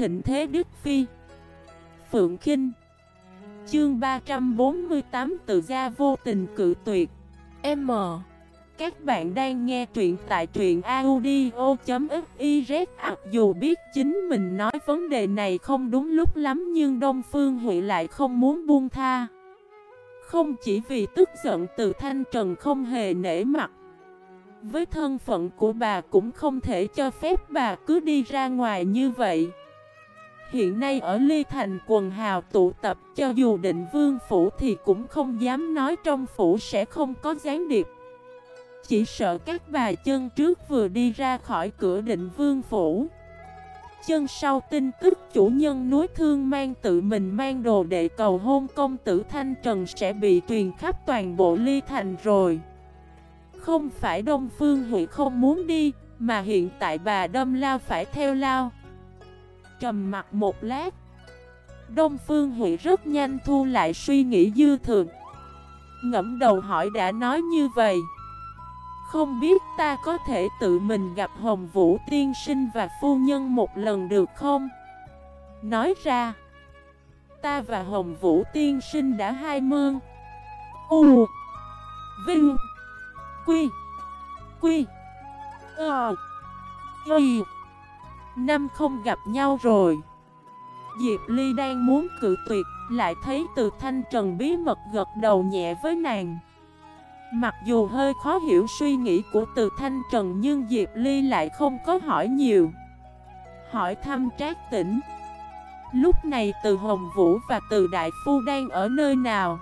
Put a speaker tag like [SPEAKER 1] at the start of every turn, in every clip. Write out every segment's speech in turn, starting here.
[SPEAKER 1] thịnh thế Đức Phi. Phượng Kinh. Chương 348 Tự gia vô tình cự tuyệt. M. Các bạn đang nghe truyện tại truyện audio.xyz à, dù biết chính mình nói vấn đề này không đúng lúc lắm Nhưng Đông Phương Huệ lại không muốn buông tha. Không chỉ vì tức giận từ Thanh Trần không hề nể mặt, với thân phận của bà cũng không thể cho phép bà cứ đi ra ngoài như vậy. Hiện nay ở Ly Thành quần hào tụ tập cho dù định vương phủ thì cũng không dám nói trong phủ sẽ không có gián điệp. Chỉ sợ các bà chân trước vừa đi ra khỏi cửa định vương phủ. Chân sau tin tức chủ nhân núi thương mang tự mình mang đồ đệ cầu hôn công tử Thanh Trần sẽ bị truyền khắp toàn bộ Ly Thành rồi. Không phải Đông Phương Huệ không muốn đi, mà hiện tại bà đâm lao phải theo lao. Trầm mặt một lát. Đông Phương Huệ rất nhanh thu lại suy nghĩ dư thường. Ngẫm đầu hỏi đã nói như vậy. Không biết ta có thể tự mình gặp Hồng Vũ tiên sinh và phu nhân một lần được không? Nói ra, ta và Hồng Vũ tiên sinh đã hai mương. U Vinh Quy Quy Ờ Y Năm không gặp nhau rồi. Diệp Ly đang muốn cự tuyệt, Lại thấy từ thanh trần bí mật gật đầu nhẹ với nàng. Mặc dù hơi khó hiểu suy nghĩ của từ thanh trần Nhưng Diệp Ly lại không có hỏi nhiều. Hỏi thăm trác tỉnh Lúc này từ Hồng Vũ và từ Đại Phu đang ở nơi nào?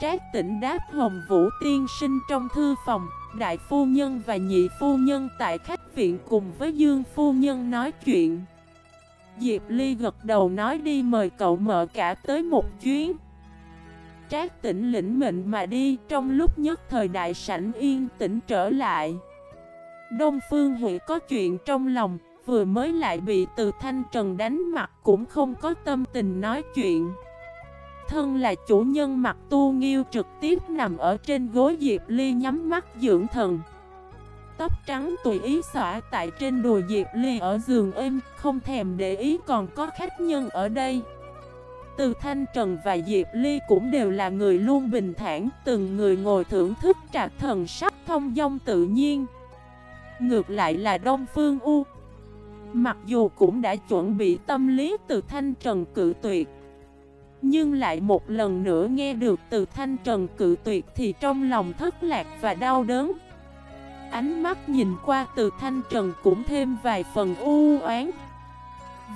[SPEAKER 1] Trác tỉnh đáp Hồng Vũ tiên sinh trong thư phòng. Đại phu nhân và nhị phu nhân tại khách viện cùng với Dương phu nhân nói chuyện. Diệp Ly gật đầu nói đi mời cậu mợ cả tới một chuyến. Trác tỉnh lĩnh mệnh mà đi, trong lúc nhất thời đại sảnh yên tĩnh trở lại. Đông Phương Huệ có chuyện trong lòng, Vừa mới lại bị từ thanh trần đánh mặt cũng không có tâm tình nói chuyện. Thân là chủ nhân mặt tu nghiêu trực tiếp nằm ở trên gối Diệp Ly nhắm mắt dưỡng thần. Tóc trắng tùy ý xõa tại trên đùi Diệp Ly ở giường êm, Không thèm để ý còn có khách nhân ở đây. Từ Thanh Trần và Diệp Ly cũng đều là người luôn bình thản, Từng người ngồi thưởng thức trạc thần sắc thông dong tự nhiên. Ngược lại là Đông Phương U. Mặc dù cũng đã chuẩn bị tâm lý từ Thanh Trần cự tuyệt nhưng lại một lần nữa nghe được từ thanh trần cự tuyệt thì trong lòng thất lạc và đau đớn. Ánh mắt nhìn qua từ thanh trần cũng thêm vài phần u oán.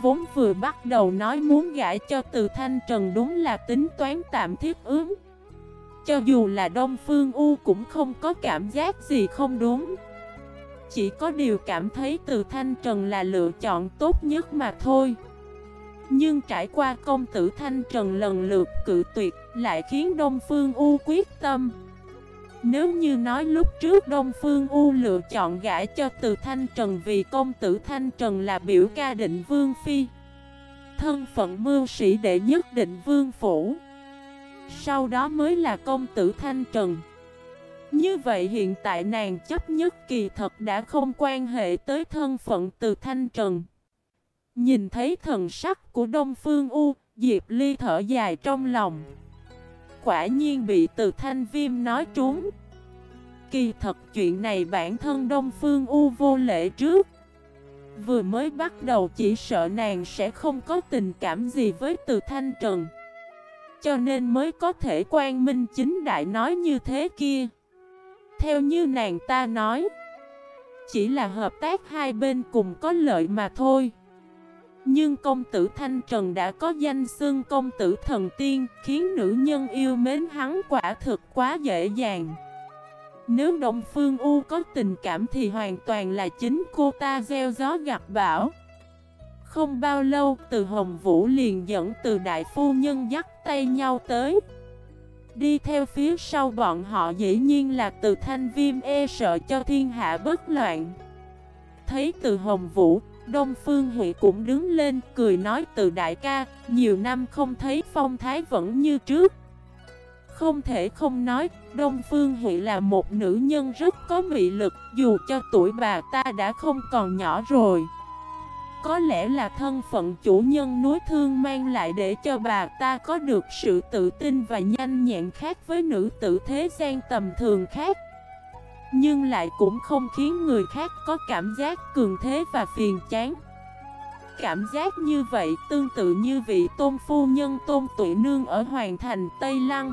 [SPEAKER 1] Vốn vừa bắt đầu nói muốn gãi cho từ thanh trần đúng là tính toán tạm thiết ứng Cho dù là Đông Phương U cũng không có cảm giác gì không đúng. Chỉ có điều cảm thấy từ thanh trần là lựa chọn tốt nhất mà thôi nhưng trải qua công tử Thanh Trần lần lượt cự tuyệt lại khiến Đông Phương U quyết tâm. Nếu như nói lúc trước Đông Phương U lựa chọn gãi cho từ Thanh Trần vì công tử Thanh Trần là biểu ca định Vương Phi, Thân phận mưu sĩ đệ nhất định Vương Phủ, Sau đó mới là công tử Thanh Trần. Như vậy hiện tại nàng chấp nhất kỳ thật đã không quan hệ tới thân phận từ Thanh Trần. Nhìn thấy thần sắc của Đông Phương U, Diệp Ly thở dài trong lòng. Quả nhiên bị từ thanh viêm nói trúng. Kỳ thật chuyện này bản thân Đông Phương U vô lễ trước. Vừa mới bắt đầu chỉ sợ nàng sẽ không có tình cảm gì với từ thanh trần. Cho nên mới có thể quan minh chính đại nói như thế kia. Theo như nàng ta nói, chỉ là hợp tác hai bên cùng có lợi mà thôi. Nhưng công tử Thanh Trần đã có danh xưng công tử thần tiên, Khiến nữ nhân yêu mến hắn quả thực quá dễ dàng. Nếu Đông Phương U có tình cảm thì hoàn toàn là chính cô ta gieo gió gặp bão. Không bao lâu, từ Hồng Vũ liền dẫn từ đại phu nhân dắt tay nhau tới. Đi theo phía sau bọn họ dĩ nhiên là từ thanh viêm e sợ cho thiên hạ bất loạn. Thấy từ Hồng Vũ Đông Phương Huệ cũng đứng lên cười nói từ đại ca, nhiều năm không thấy phong thái vẫn như trước. Không thể không nói, Đông Phương Huệ là một nữ nhân rất có mị lực, dù cho tuổi bà ta đã không còn nhỏ rồi. có lẽ là thân phận chủ nhân núi thương mang lại để cho bà ta có được sự tự tin và nhanh nhẹn khác với nữ tử thế gian tầm thường khác nhưng lại cũng không khiến người khác có cảm giác cường thế và phiền chán. Cảm giác như vậy tương tự như vị tôn phu nhân tôn tụy nương ở Hoàng thành Tây Lăng.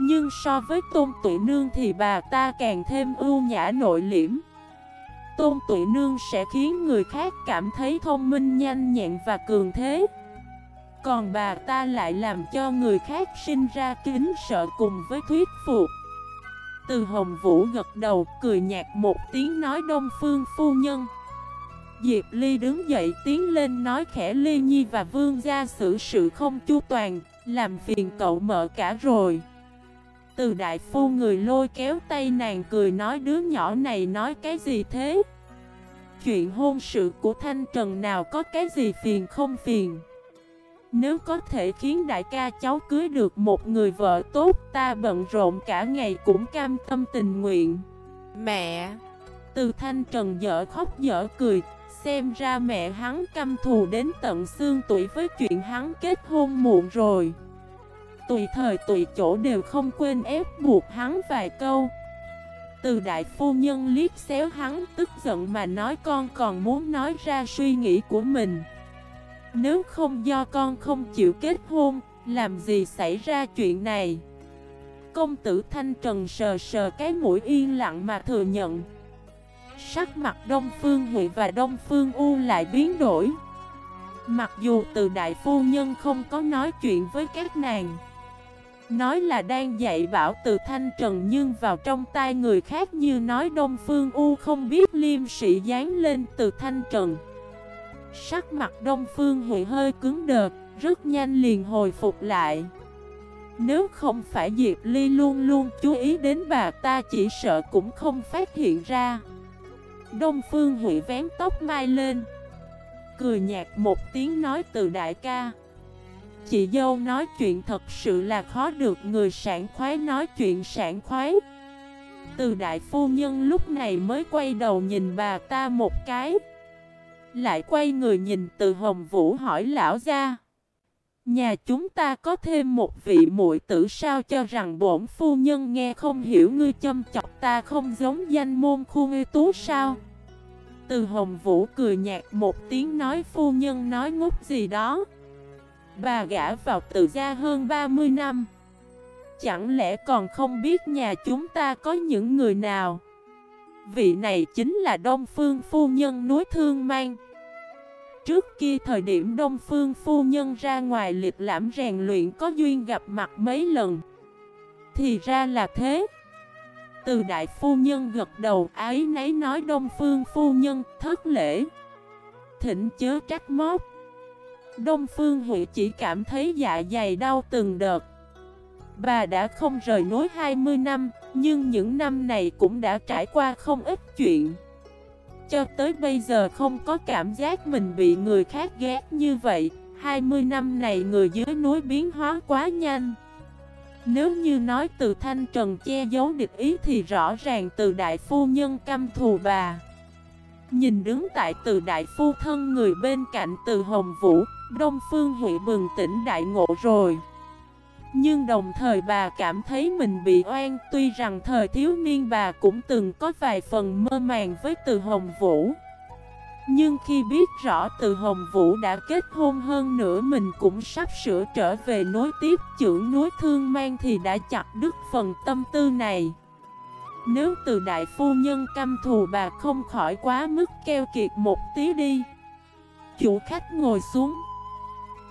[SPEAKER 1] Nhưng so với tôn tụy nương thì bà ta càng thêm ưu nhã nội liễm. Tôn Tụy Nương sẽ khiến người khác cảm thấy thông minh, nhanh nhẹn và cường thế. Còn bà ta lại làm cho người khác sinh ra kính sợ cùng với thuyết phục. Từ Hồng Vũ gật đầu, cười nhạt một tiếng nói Đông Phương Phu Nhân. Diệp Ly đứng dậy tiến lên nói khẽ Ly Nhi và Vương gia xử sự không chu toàn, Làm phiền cậu mở cả rồi. Từ đại phu người lôi kéo tay nàng cười nói, đứa nhỏ này nói cái gì thế? Chuyện hôn sự của Thanh Trần nào có cái gì phiền không phiền? Nếu có thể khiến đại ca cháu cưới được một người vợ tốt Ta bận rộn cả ngày cũng cam tâm tình nguyện. Mẹ. Từ Thanh Trần dở khóc dở cười Xem ra mẹ hắn căm thù đến tận xương tuổi với chuyện hắn kết hôn muộn rồi. Tùy thời tùy chỗ đều không quên ép buộc hắn vài câu. Từ đại phu nhân liếc xéo hắn tức giận mà nói con còn muốn nói ra suy nghĩ của mình nếu không do con không chịu kết hôn, làm gì xảy ra chuyện này? Công tử Thanh Trần sờ sờ cái mũi yên lặng mà thừa nhận. Sắc mặt Đông Phương Huệ và Đông Phương U lại biến đổi. Mặc dù từ đại phu nhân không có nói chuyện với các nàng Nói là đang dạy bảo từ thanh trần nhưng vào trong tai người khác như nói Đông Phương U không biết liêm sĩ dán lên từ thanh trần. Sắc mặt Đông Phương Huệ hơi cứng đợt, rất nhanh liền hồi phục lại. Nếu không phải Diệp Ly luôn luôn chú ý đến bà ta chỉ sợ cũng không phát hiện ra. Đông Phương Huệ vén tóc mai lên Cười nhạt một tiếng nói từ đại ca. Chị dâu nói chuyện thật sự là khó được người sảng khoái nói chuyện sảng khoái. Từ đại phu nhân lúc này mới quay đầu nhìn bà ta một cái. Lại quay người nhìn từ hồng vũ hỏi lão gia. Nhà chúng ta có thêm một vị muội tử sao cho rằng bổn phu nhân nghe không hiểu ngươi châm chọc ta không giống danh môn khu ngư tú sao? Từ hồng vũ cười nhạt một tiếng nói phu nhân nói ngốc gì đó. Bà gã vào từ gia hơn 30 năm. Chẳng lẽ còn không biết nhà chúng ta có những người nào? Vị này chính là Đông Phương Phu Nhân núi Thương Mang. Trước kia thời điểm Đông Phương Phu Nhân ra ngoài liệt lãm rèn luyện có duyên gặp mặt mấy lần, Thì ra là thế. Từ Đại Phu Nhân gật đầu, ái nấy nói Đông Phương Phu Nhân, thất lễ. Thỉnh chớ trách móc. Đông Phương Huệ chỉ cảm thấy dạ dày đau từng đợt. Bà đã không rời nối 20 năm, Nhưng những năm này cũng đã trải qua không ít chuyện. Cho tới bây giờ không có cảm giác mình bị người khác ghét như vậy 20 năm này người dưới núi biến hóa quá nhanh. Nếu như nói từ thanh trần che giấu địch ý thì rõ ràng từ đại phu nhân căm thù bà. Nhìn đứng tại từ đại phu thân người bên cạnh từ hồng vũ, Đông Phương Huệ bừng tỉnh đại ngộ rồi. Nhưng đồng thời bà cảm thấy mình bị oan, Tuy rằng thời thiếu niên bà cũng từng có vài phần mơ màng với từ Hồng Vũ. Nhưng khi biết rõ từ Hồng Vũ đã kết hôn hơn nữa Mình cũng sắp sửa trở về nối tiếp trưởng núi thương mang Thì đã chặt đứt phần tâm tư này. Nếu từ đại phu nhân căm thù bà không khỏi quá mức keo kiệt một tí đi. Chủ khách ngồi xuống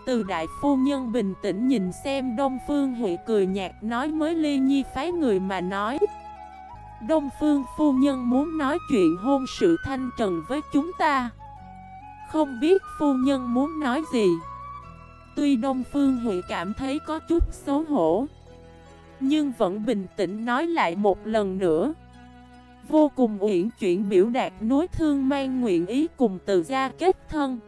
[SPEAKER 1] từ đại phu nhân bình tĩnh nhìn xem Đông Phương Huệ cười nhạt nói mới ly nhi phái người mà nói. Đông Phương phu nhân muốn nói chuyện hôn sự thanh trần với chúng ta. Không biết phu nhân muốn nói gì. Tuy Đông Phương Huệ cảm thấy có chút xấu hổ, Nhưng vẫn bình tĩnh nói lại một lần nữa. Vô cùng uyển chuyển biểu đạt nối thương mang nguyện ý cùng từ gia kết thân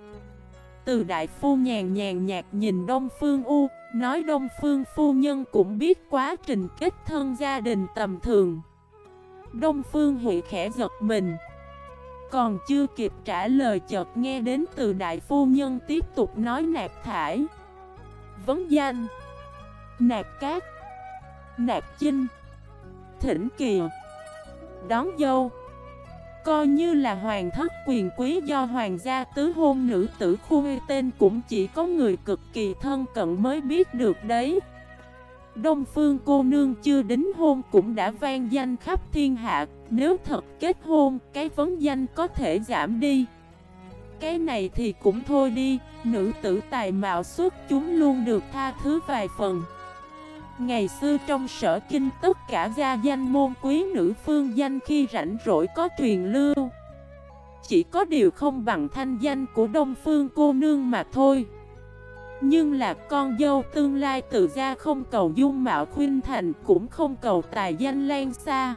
[SPEAKER 1] từ đại phu nhàn nhàn nhạt nhìn Đông Phương U, nói Đông Phương phu nhân cũng biết quá trình kết thân gia đình tầm thường. Đông Phương Huệ khẽ giật mình. Còn chưa kịp trả lời chợt nghe đến từ đại phu nhân tiếp tục nói nạp thải Vấn danh Nạp cát Nạp chinh Thỉnh kiều Đón dâu Coi như là hoàng thất quyền quý do hoàng gia tứ hôn nữ tử khu tên cũng chỉ có người cực kỳ thân cận mới biết được đấy. Đông phương cô nương chưa đính hôn cũng đã vang danh khắp thiên hạ Nếu thật kết hôn, cái vấn danh có thể giảm đi. Cái này thì cũng thôi đi Nữ tử tài mạo xuất chúng luôn được tha thứ vài phần. Ngày xưa trong sở kinh tất cả gia danh môn quý nữ phương danh khi rảnh rỗi có truyền lưu. Chỉ có điều không bằng thanh danh của đông phương cô nương mà thôi. Nhưng là con dâu tương lai từ gia không cầu dung mạo khuyên thành cũng không cầu tài danh lan xa.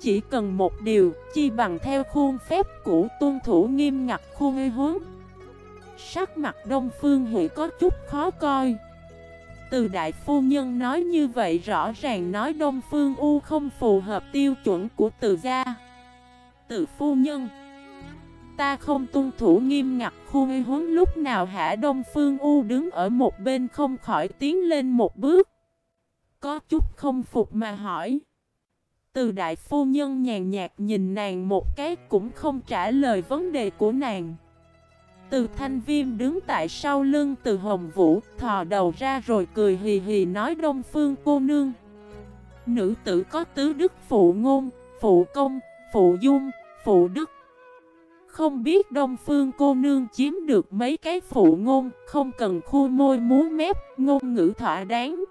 [SPEAKER 1] Chỉ cần một điều, chi bằng theo khuôn phép cũ tuân thủ nghiêm ngặt khuôn hướng. Sắc mặt đông phương hủy có chút khó coi từ đại phu nhân nói như vậy rõ ràng nói Đông Phương U không phù hợp tiêu chuẩn của từ gia. Từ phu nhân, Ta không tuân thủ nghiêm ngặt khu huấn. Lúc nào hả Đông Phương U đứng ở một bên không khỏi tiến lên một bước. Có chút không phục mà hỏi. Từ đại phu nhân nhàn nhạt nhìn nàng một cái cũng không trả lời vấn đề của nàng từ thanh viêm đứng tại sau lưng từ hồng vũ Thò đầu ra rồi cười hì hì nói đông phương cô nương. Nữ tử có tứ đức phụ ngôn, phụ công, phụ dung, phụ đức. Không biết đông phương cô nương chiếm được mấy cái phụ ngôn Không cần khu môi múa mép, ngôn ngữ thỏa đáng.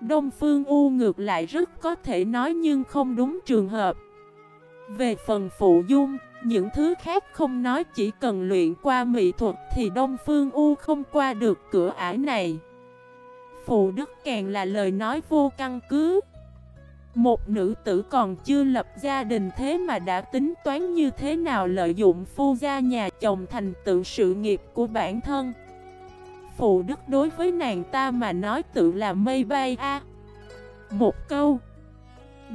[SPEAKER 1] Đông phương u ngược lại rất có thể nói nhưng không đúng trường hợp. Về phần phụ dung, những thứ khác không nói, chỉ cần luyện qua mỹ thuật thì Đông Phương U không qua được cửa ải này. Phụ đức càng là lời nói vô căn cứ. Một nữ tử còn chưa lập gia đình thế mà đã tính toán như thế nào lợi dụng phu gia nhà chồng thành tựu sự nghiệp của bản thân. Phụ đức đối với nàng ta mà nói tự là mây bay a. Một câu.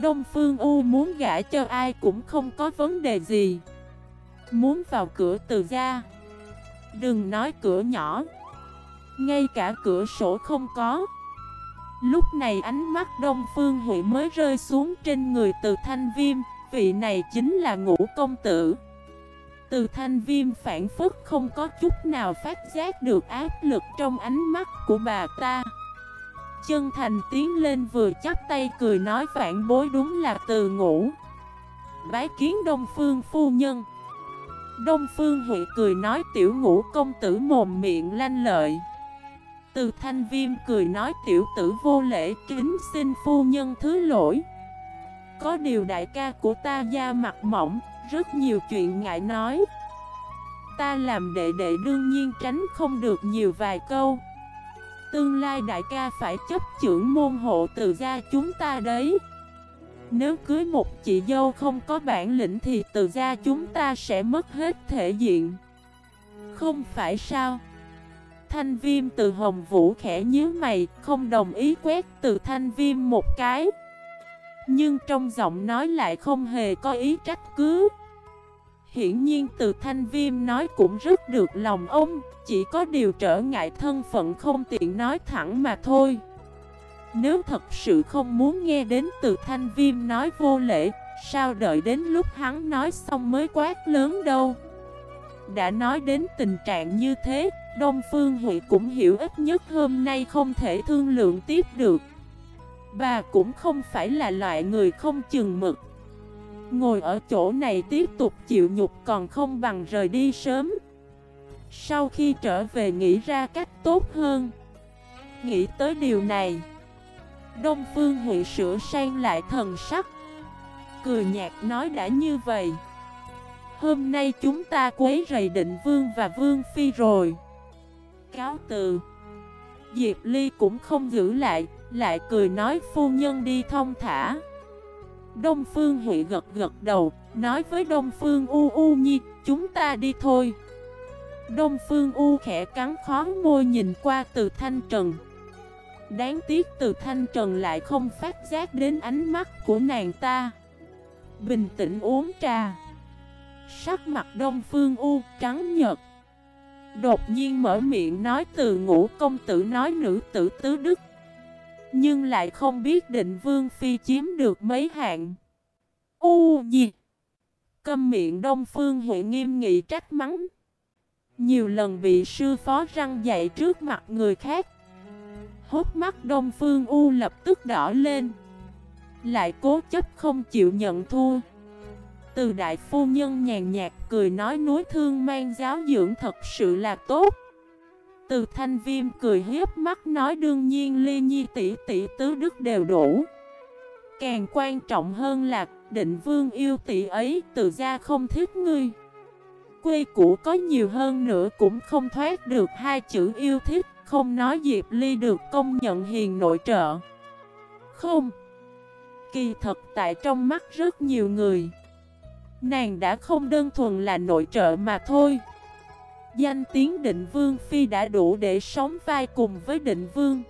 [SPEAKER 1] Đông Phương U muốn gả cho ai cũng không có vấn đề gì. Muốn vào cửa từ ra Đừng nói cửa nhỏ. Ngay cả cửa sổ không có. Lúc này ánh mắt Đông Phương Huệ mới rơi xuống trên người từ thanh viêm. Vị này chính là ngũ công tử. Từ thanh viêm phản phức không có chút nào phát giác được áp lực trong ánh mắt của bà ta. Chân thành tiến lên vừa chắp tay cười nói phản bối đúng là từ ngủ Bái kiến Đông Phương phu nhân. Đông Phương Huệ cười nói tiểu ngũ công tử mồm miệng lanh lợi. Từ thanh viêm cười nói tiểu tử vô lễ kính xin phu nhân thứ lỗi. Có điều đại ca của ta da mặt mỏng, rất nhiều chuyện ngại nói. Ta làm đệ đệ đương nhiên tránh không được nhiều vài câu. Tương lai đại ca phải chấp trưởng môn hộ từ gia chúng ta đấy nếu cưới một chị dâu không có bản lĩnh thì từ gia chúng ta sẽ mất hết thể diện. Không phải sao? Thanh viêm từ hồng vũ khẽ nhíu mày, Không đồng ý quét từ thanh viêm một cái. Nhưng trong giọng nói lại không hề có ý trách cứ. Hiển nhiên từ thanh viêm nói cũng rất được lòng ông, Chỉ có điều trở ngại thân phận không tiện nói thẳng mà thôi nếu thật sự không muốn nghe đến từ thanh viêm nói vô lễ, Sao đợi đến lúc hắn nói xong mới quát lớn đâu? Đã nói đến tình trạng như thế, Đông Phương Huệ cũng hiểu ít nhất hôm nay không thể thương lượng tiếp được. Bà cũng không phải là loại người không chừng mực. Ngồi ở chỗ này tiếp tục chịu nhục còn không bằng rời đi sớm. Sau khi trở về nghĩ ra cách tốt hơn, Nghĩ tới điều này Đông Phương Huệ sửa sang lại thần sắc. Cười nhạt nói đã như vậy. Hôm nay chúng ta quấy rầy định vương và vương phi rồi. Cáo từ. Diệp Ly cũng không giữ lại Lại cười nói phu nhân đi thông thả. Đông Phương Huệ gật gật đầu, Nói với Đông Phương U U Nhi, Chúng ta đi thôi. Đông Phương U khẽ cắn khó môi nhìn qua từ thanh trần. Đáng tiếc từ thanh trần lại không phát giác đến ánh mắt của nàng ta. Bình tĩnh uống trà. Sắc mặt Đông Phương U trắng nhật Đột nhiên mở miệng nói từ ngũ công tử nói nữ tử tứ đức. Nhưng lại không biết định vương phi chiếm được mấy hạng. U gì Câm miệng Đông Phương Huệ nghiêm nghị trách mắng. Nhiều lần bị sư phó răng dạy trước mặt người khác. Hốt mắt Đông Phương U lập tức đỏ lên. Lại cố chấp không chịu nhận thua. Từ đại phu nhân nhàn nhạt cười nói núi thương mang giáo dưỡng thật sự là tốt. Từ thanh viêm cười hiếp mắt nói đương nhiên ly nhi tỷ tỷ tứ đức đều đủ. Càng quan trọng hơn là định vương yêu tỷ ấy từ ra không thích ngươi. Quê cũ có nhiều hơn nữa cũng không thoát được hai chữ yêu thích. Không nói Diệp Ly được công nhận hiền nội trợ. Không. Kỳ thật tại trong mắt rất nhiều người Nàng đã không đơn thuần là nội trợ mà thôi. Danh tiếng định vương phi đã đủ để sống vai cùng với định vương.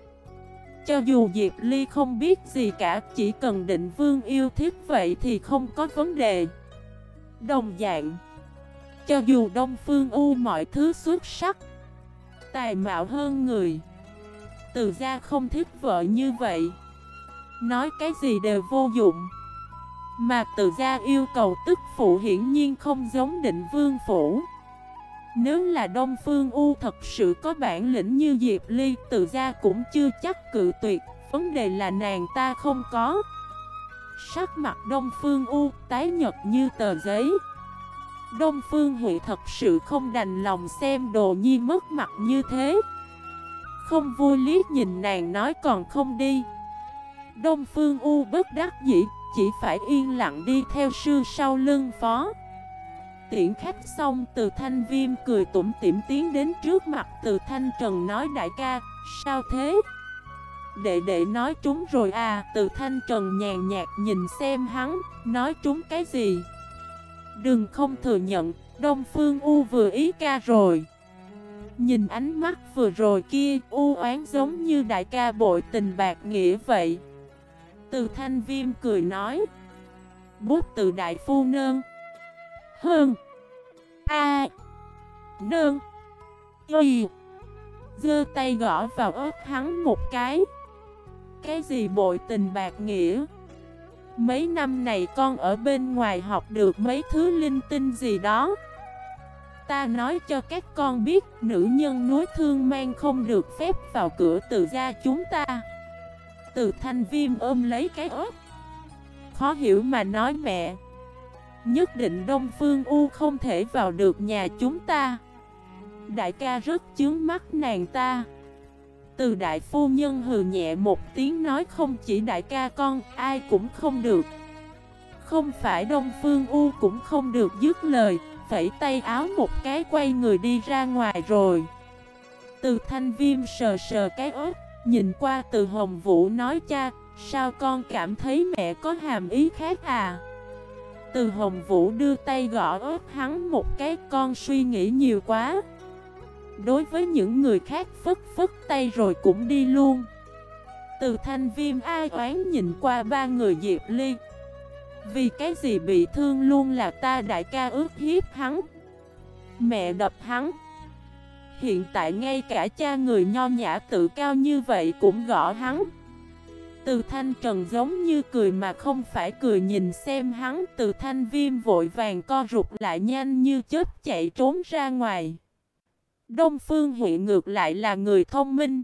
[SPEAKER 1] Cho dù Diệp Ly không biết gì cả, chỉ cần định vương yêu thích vậy thì không có vấn đề. Đồng dạng, cho dù Đông Phương U mọi thứ xuất sắc, tài mạo hơn người, từ ra không thích vợ như vậy. Nói cái gì đều vô dụng. Mà từ gia yêu cầu tức phụ hiển nhiên không giống định vương phủ. Nếu là Đông Phương U thật sự có bản lĩnh như Diệp Ly Từ gia cũng chưa chắc cự tuyệt Vấn đề là nàng ta không có Sắc mặt Đông Phương U tái nhật như tờ giấy Đông Phương Hụy thật sự không đành lòng xem đồ nhi mất mặt như thế Không vui liếc nhìn nàng nói còn không đi Đông Phương U bất đắc dĩ Chỉ phải yên lặng đi theo sư sau lưng phó Tiễn khách xong từ thanh viêm cười tủm tỉm tiến đến trước mặt từ thanh trần nói đại ca, sao thế? Đệ đệ nói trúng rồi à, từ thanh trần nhàn nhạt nhìn xem hắn, nói trúng cái gì? Đừng không thừa nhận, Đông Phương U vừa ý ca rồi. Nhìn ánh mắt vừa rồi kia, u oán giống như đại ca bội tình bạc nghĩa vậy. Từ thanh viêm cười nói, bút từ đại phu nơn. Hơn A Nương Y Dơ tay gõ vào ớt hắn một cái Cái gì bội tình bạc nghĩa Mấy năm này con ở bên ngoài học được mấy thứ linh tinh gì đó. Ta nói cho các con biết, Nữ nhân núi thương mang không được phép vào cửa từ gia chúng ta. Từ thanh viêm ôm lấy cái ớt. Khó hiểu mà nói mẹ. Nhất định Đông Phương U không thể vào được nhà chúng ta. Đại ca rất chướng mắt nàng ta. Từ đại phu nhân hừ nhẹ một tiếng nói không chỉ đại ca con, Ai cũng không được. Không phải Đông Phương U cũng không được dứt lời, Phẩy tay áo một cái quay người đi ra ngoài rồi. Từ thanh viêm sờ sờ cái ớt, Nhìn qua từ hồng vũ nói cha, Sao con cảm thấy mẹ có hàm ý khác à? Từ Hồng Vũ đưa tay gõ ớt hắn một cái, con suy nghĩ nhiều quá. Đối với những người khác phất phất tay rồi cũng đi luôn. Từ thanh viêm ai oán nhìn qua ba người Diệp Ly. Vì cái gì bị thương luôn là ta đại ca ước hiếp hắn. Mẹ đập hắn. Hiện tại ngay cả cha người nho nhã tự cao như vậy cũng gõ hắn. Từ thanh trần giống như cười mà không phải cười nhìn xem hắn. Từ thanh viêm vội vàng co rụt lại nhanh như chết chạy trốn ra ngoài. Đông Phương Huệ ngược lại là người thông minh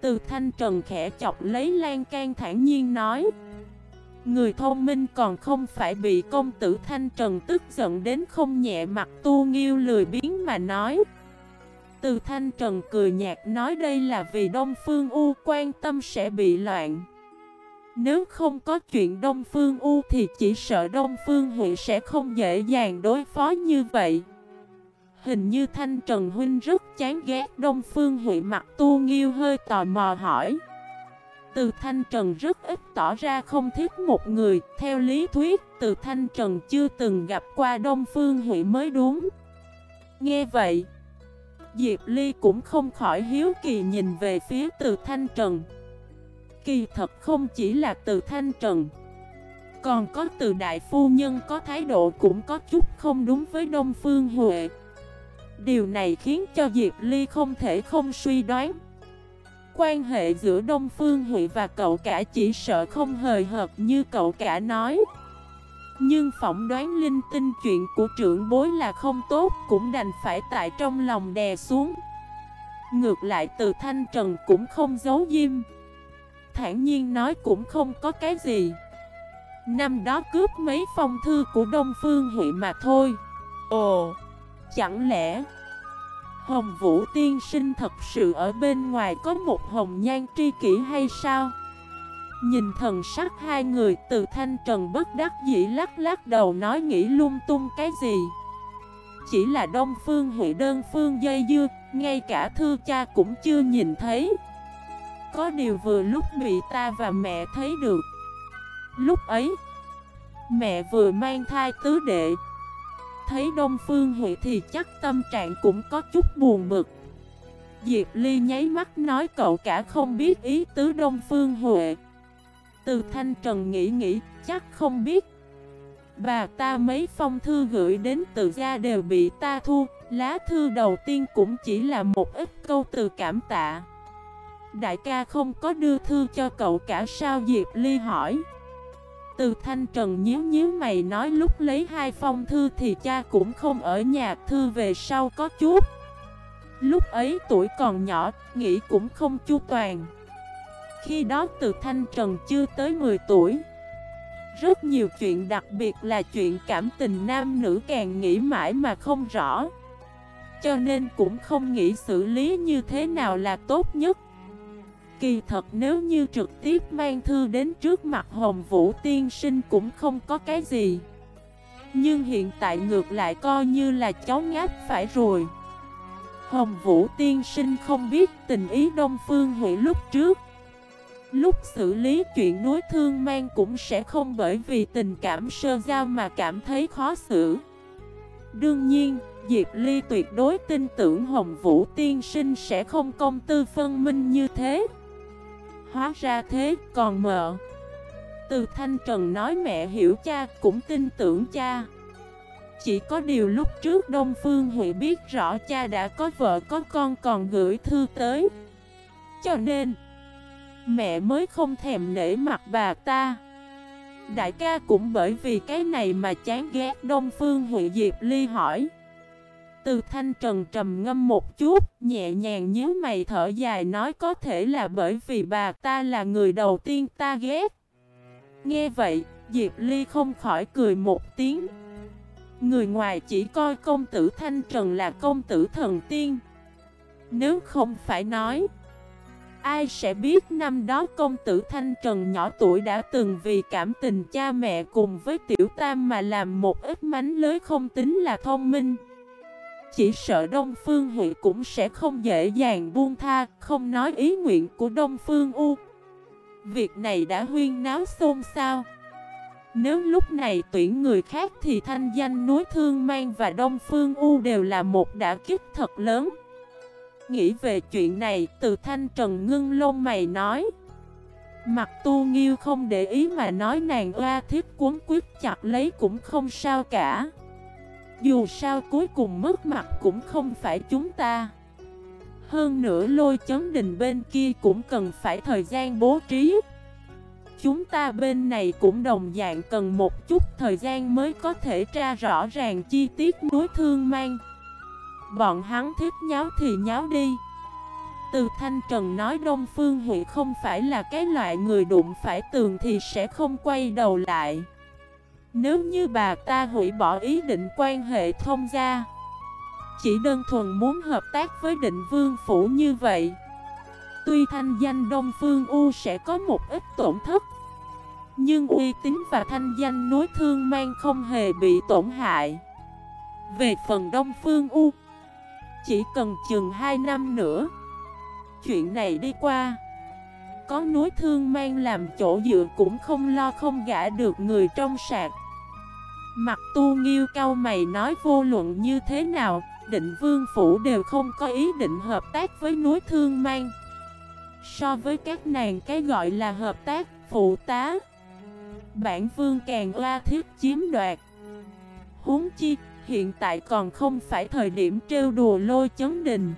[SPEAKER 1] Từ thanh trần khẽ chọc lấy lan can thản nhiên nói, Người thông minh còn không phải bị công tử thanh trần tức giận đến không nhẹ mặt tu nghiêu lười biến mà nói từ Thanh Trần cười nhạt nói, đây là vì Đông Phương U quan tâm sẽ bị loạn. Nếu không có chuyện Đông Phương U thì chỉ sợ Đông Phương Huệ sẽ không dễ dàng đối phó như vậy. Hình như Thanh Trần Huynh rất chán ghét Đông Phương Huệ mặt tu nghiêu hơi tò mò hỏi. Từ Thanh Trần rất ít tỏ ra không thích một người, theo lý thuyết từ Thanh Trần chưa từng gặp qua Đông Phương Huệ mới đúng. Nghe vậy, Diệp Ly cũng không khỏi hiếu kỳ nhìn về phía từ Thanh Trần Kỳ thật không chỉ là từ Thanh Trần Còn có từ đại phu nhân có thái độ cũng có chút không đúng với Đông Phương Huệ Điều này khiến cho Diệp Ly không thể không suy đoán. Quan hệ giữa Đông Phương Huệ và cậu cả chỉ sợ không hời hợt như cậu cả nói. Nhưng phỏng đoán linh tinh chuyện của trưởng bối là không tốt Cũng đành phải tại trong lòng đè xuống. Ngược lại từ Thanh Trần cũng không giấu diêm. Thản nhiên nói cũng không có cái gì. Năm đó cướp mấy phong thư của Đông Phương Huệ mà thôi. Ồ, chẳng lẽ Hồng Vũ tiên sinh thật sự ở bên ngoài có một hồng nhan tri kỷ hay sao? Nhìn thần sắc hai người, từ thanh trần bất đắc dĩ lắc lắc đầu nói nghĩ lung tung cái gì? Chỉ là đông phương hội đơn phương dây dưa, Ngay cả thư cha cũng chưa nhìn thấy. Có điều vừa lúc bị ta và mẹ thấy được. Lúc ấy, Mẹ vừa mang thai tứ đệ thấy Đông Phương Huệ thì chắc tâm trạng cũng có chút buồn bực. Diệp Ly nháy mắt nói cậu cả không biết ý tứ Đông Phương Huệ Từ Thanh Trần nghĩ nghĩ, chắc không biết. Bà ta mấy phong thư gửi đến từ gia đều bị ta thu, Lá thư đầu tiên cũng chỉ là một ít câu từ cảm tạ. Đại ca không có đưa thư cho cậu cả sao Diệp Ly hỏi? Từ thanh trần nhíu nhíu mày nói lúc lấy hai phong thư thì cha cũng không ở nhà thư về sau có chút. Lúc ấy tuổi còn nhỏ, nghĩ cũng không chu toàn. Khi đó từ thanh trần chưa tới 10 tuổi. Rất nhiều chuyện đặc biệt là chuyện cảm tình nam nữ càng nghĩ mãi mà không rõ. Cho nên cũng không nghĩ xử lý như thế nào là tốt nhất. Kỳ thật nếu như trực tiếp mang thư đến trước mặt Hồng Vũ tiên sinh cũng không có cái gì. Nhưng hiện tại ngược lại coi như là cháu ngáp phải rồi. Hồng Vũ tiên sinh không biết tình ý Đông Phương Huệ lúc trước. Lúc xử lý chuyện nối thương mang cũng sẽ không bởi vì tình cảm sơ giao mà cảm thấy khó xử. Đương nhiên, Diệp Ly tuyệt đối tin tưởng Hồng Vũ tiên sinh sẽ không công tư phân minh như thế. Hóa ra thế, còn mợ. Từ Thanh Trần nói mẹ hiểu cha, cũng tin tưởng cha. Chỉ có điều lúc trước Đông Phương Huệ biết rõ cha đã có vợ, có con còn gửi thư tới. Cho nên, Mẹ mới không thèm nể mặt bà ta. Đại ca cũng bởi vì cái này mà chán ghét Đông Phương Huệ Diệp Ly hỏi từ thanh trần trầm ngâm một chút, nhẹ nhàng nhíu mày thở dài nói có thể là bởi vì bà ta là người đầu tiên ta ghét. Nghe vậy, Diệp Ly không khỏi cười một tiếng. Người ngoài chỉ coi công tử Thanh Trần là công tử thần tiên. Nếu không phải nói, ai sẽ biết năm đó công tử Thanh Trần nhỏ tuổi đã từng vì cảm tình cha mẹ cùng với Tiểu Tam mà làm một ít mánh lưới không tính là thông minh. Chỉ sợ Đông Phương Huệ cũng sẽ không dễ dàng buông tha, không nói ý nguyện của Đông Phương U. Việc này đã huyên náo xôn xao. Nếu lúc này tuyển người khác thì thanh danh núi Thương Mang và Đông Phương U đều là một đả kích thật lớn. Nghĩ về chuyện này, từ thanh trần ngưng lông mày nói. Mặt tu nghiêu không để ý mà nói nàng oa thiết cuốn quyết chặt lấy cũng không sao cả. Dù sao cuối cùng mất mặt cũng không phải chúng ta. Hơn nữa lôi chấn đình bên kia cũng cần phải thời gian bố trí. Chúng ta bên này cũng đồng dạng cần một chút thời gian mới có thể tra rõ ràng chi tiết núi thương mang. Bọn hắn thích nháo thì nháo đi. Từ Thanh Trần nói Đông Phương Huệ không phải là cái loại người đụng phải tường thì sẽ không quay đầu lại nếu như bà ta hủy bỏ ý định quan hệ thông gia, Chỉ đơn thuần muốn hợp tác với định vương phủ như vậy, Tuy thanh danh Đông Phương U sẽ có một ít tổn thất, Nhưng uy tín và thanh danh núi thương mang không hề bị tổn hại. Về phần Đông Phương U, Chỉ cần chừng 2 năm nữa, Chuyện này đi qua có núi thương mang làm chỗ dựa cũng không lo không gã được người trong sạc Mặt tu nghiêu cao mày nói vô luận như thế nào, định vương phủ đều không có ý định hợp tác với núi thương mang. So với các nàng cái gọi là hợp tác, phụ tá. Bản vương càng oa thiết chiếm đoạt Huống chi, hiện tại còn không phải thời điểm trêu đùa lôi chấn đình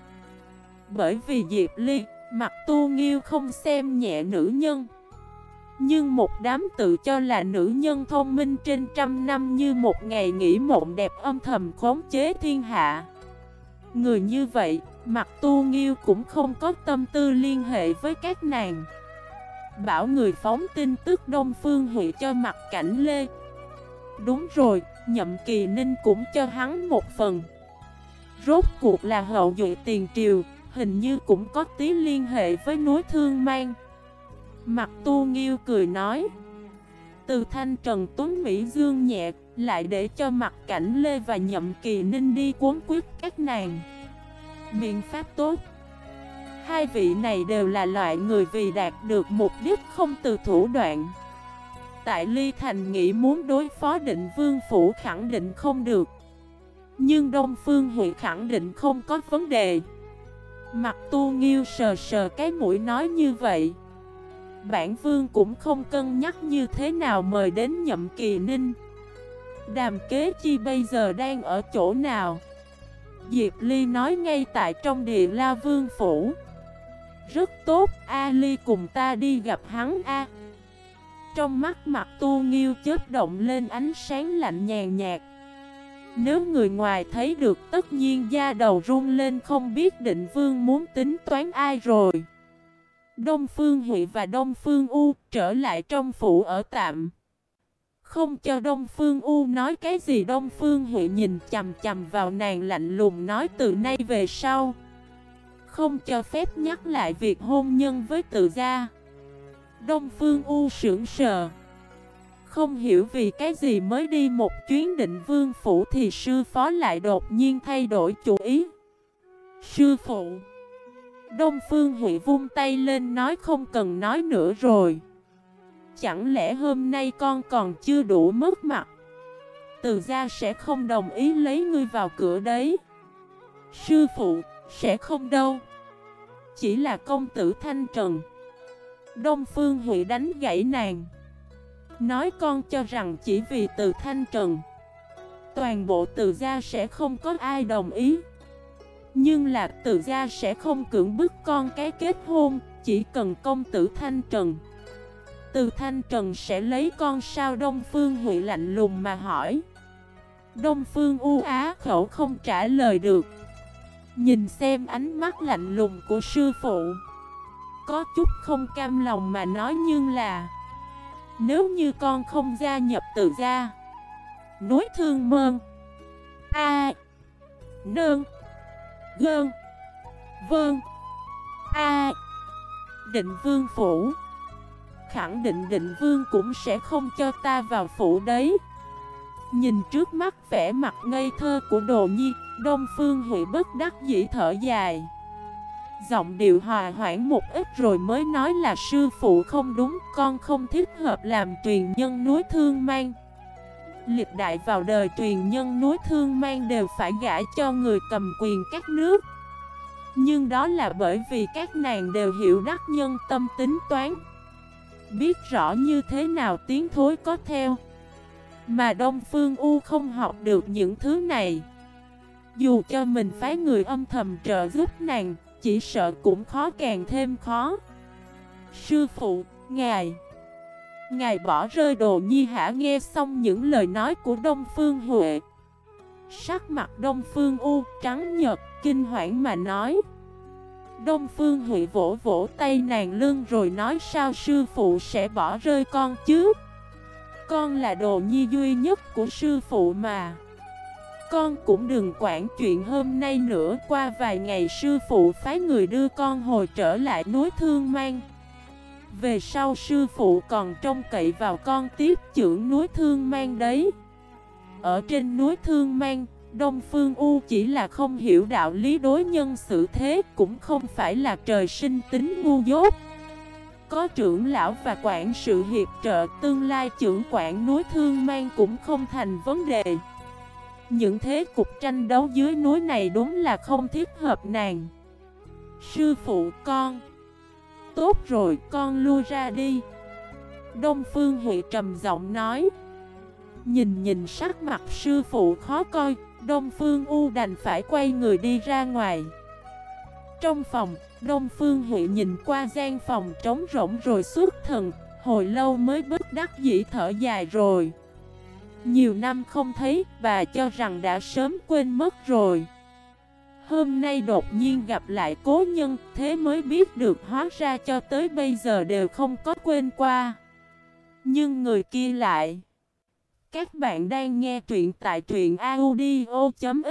[SPEAKER 1] Bởi vì Diệp Ly, mặt tu nghiêu không xem nhẹ nữ nhân. Nhưng một đám tự cho là nữ nhân thông minh trên trăm năm như một ngày nghỉ mộng đẹp âm thầm khống chế thiên hạ. Người như vậy, mặt tu nghiêu cũng không có tâm tư liên hệ với các nàng. Bảo người phóng tin tức Đông Phương Hụy cho mặt cảnh Lê. Đúng rồi, nhậm kỳ ninh cũng cho hắn một phần. Rốt cuộc là hậu duệ tiền triều. Hình như cũng có tí liên hệ với núi Thương Mang. Mặt tu nghiêu cười nói, Từ thanh trần tuấn Mỹ Dương nhẹ, Lại để cho mặt cảnh Lê và nhậm kỳ ninh đi cuốn quyết các nàng. Biện pháp tốt. Hai vị này đều là loại người vì đạt được mục đích không từ thủ đoạn. Tại Ly Thành nghĩ muốn đối phó định vương phủ khẳng định không được. Nhưng Đông Phương Huệ khẳng định không có vấn đề. Mặt tu nghiêu sờ sờ cái mũi nói như vậy. Bản vương cũng không cân nhắc như thế nào mời đến nhậm kỳ ninh. Đàm kế chi bây giờ đang ở chỗ nào? Diệp Ly nói ngay tại trong địa la vương phủ. Rất tốt, A Ly cùng ta đi gặp hắn A. Trong mắt mặt tu nghiêu chớp động lên ánh sáng lạnh nhàn nhạt. Nếu người ngoài thấy được, tất nhiên da đầu run lên không biết định vương muốn tính toán ai rồi. Đông Phương Hị và Đông Phương U trở lại trong phủ ở tạm. Không cho Đông Phương U nói cái gì, Đông Phương Hị nhìn chầm chầm vào nàng lạnh lùng nói từ nay về sau. Không cho phép nhắc lại việc hôn nhân với tự gia. Đông Phương U sững sờ. Không hiểu vì cái gì mới đi một chuyến định vương phủ thì sư phó lại đột nhiên thay đổi chủ ý. Sư phụ. Đông Phương Huệ vung tay lên nói không cần nói nữa rồi. Chẳng lẽ hôm nay con còn chưa đủ mất mặt? Từ gia sẽ không đồng ý lấy ngươi vào cửa đấy. Sư phụ, sẽ không đâu. Chỉ là công tử Thanh Trần. Đông Phương Huệ đánh gãy nàng. Nói con cho rằng chỉ vì từ Thanh Trần, Toàn bộ từ gia sẽ không có ai đồng ý. Nhưng là từ gia sẽ không cưỡng bức con cái kết hôn, Chỉ cần công tử Thanh Trần. Từ Thanh Trần sẽ lấy con sao Đông Phương Huệ lạnh lùng mà hỏi. Đông Phương u á khẩu không trả lời được. Nhìn xem ánh mắt lạnh lùng của sư phụ. Có chút không cam lòng mà nói nhưng là nếu như con không gia nhập từ gia. Nối thương mơn. A. Nơn Gơn. Vơn. A. Định vương phủ. Khẳng định định vương cũng sẽ không cho ta vào phủ đấy. Nhìn trước mắt vẻ mặt ngây thơ của đồ nhi, Đông Phương Huệ bất đắc dĩ thở dài. Giọng điệu hòa hoãn một ít rồi mới nói là sư phụ không đúng, Con không thích hợp làm truyền nhân núi thương mang. Lịch đại vào đời truyền nhân núi thương mang đều phải gả cho người cầm quyền các nước. Nhưng đó là bởi vì các nàng đều hiểu đắc nhân tâm tính toán. Biết rõ như thế nào tiếng thối có theo. Mà Đông Phương U không học được những thứ này. Dù cho mình phái người âm thầm trợ giúp nàng chỉ sợ cũng khó càng thêm khó. Sư phụ, ngài. Ngài bỏ rơi đồ nhi hả? Nghe xong những lời nói của Đông Phương Huệ. Sắc mặt Đông Phương U trắng nhật kinh hoảng mà nói. Đông Phương Huệ vỗ vỗ tay nàng lưng rồi nói sao sư phụ sẽ bỏ rơi con chứ? Con là đồ nhi duy nhất của sư phụ mà. Con cũng đừng quản chuyện hôm nay nữa. Qua vài ngày sư phụ phái người đưa con hồi trở lại núi Thương Mang. Về sau sư phụ còn trông cậy vào con tiếp trưởng núi Thương Mang đấy. Ở trên núi Thương Mang, Đông Phương U chỉ là không hiểu đạo lý đối nhân xử thế, Cũng không phải là trời sinh tính ngu dốt. Có trưởng lão và quản sự hiệp trợ, Tương lai trưởng quản núi thương mang cũng không thành vấn đề. Những thế cục tranh đấu dưới núi này đúng là không thiết hợp nàng. Sư phụ con. Tốt rồi con lui ra đi. Đông Phương Huệ trầm giọng nói. Nhìn nhìn sắc mặt sư phụ khó coi Đông Phương U đành phải quay người đi ra ngoài. Trong phòng, Đông Phương Huệ nhìn qua gian phòng trống rỗng rồi suốt thần Hồi lâu mới bất đắc dĩ thở dài rồi. Nhiều năm không thấy, bà cho rằng đã sớm quên mất rồi. Hôm nay đột nhiên gặp lại cố nhân, thế mới biết được hóa ra cho tới bây giờ đều không có quên qua. Nhưng người kia lại. Các bạn đang nghe truyện tại truyện audio.fif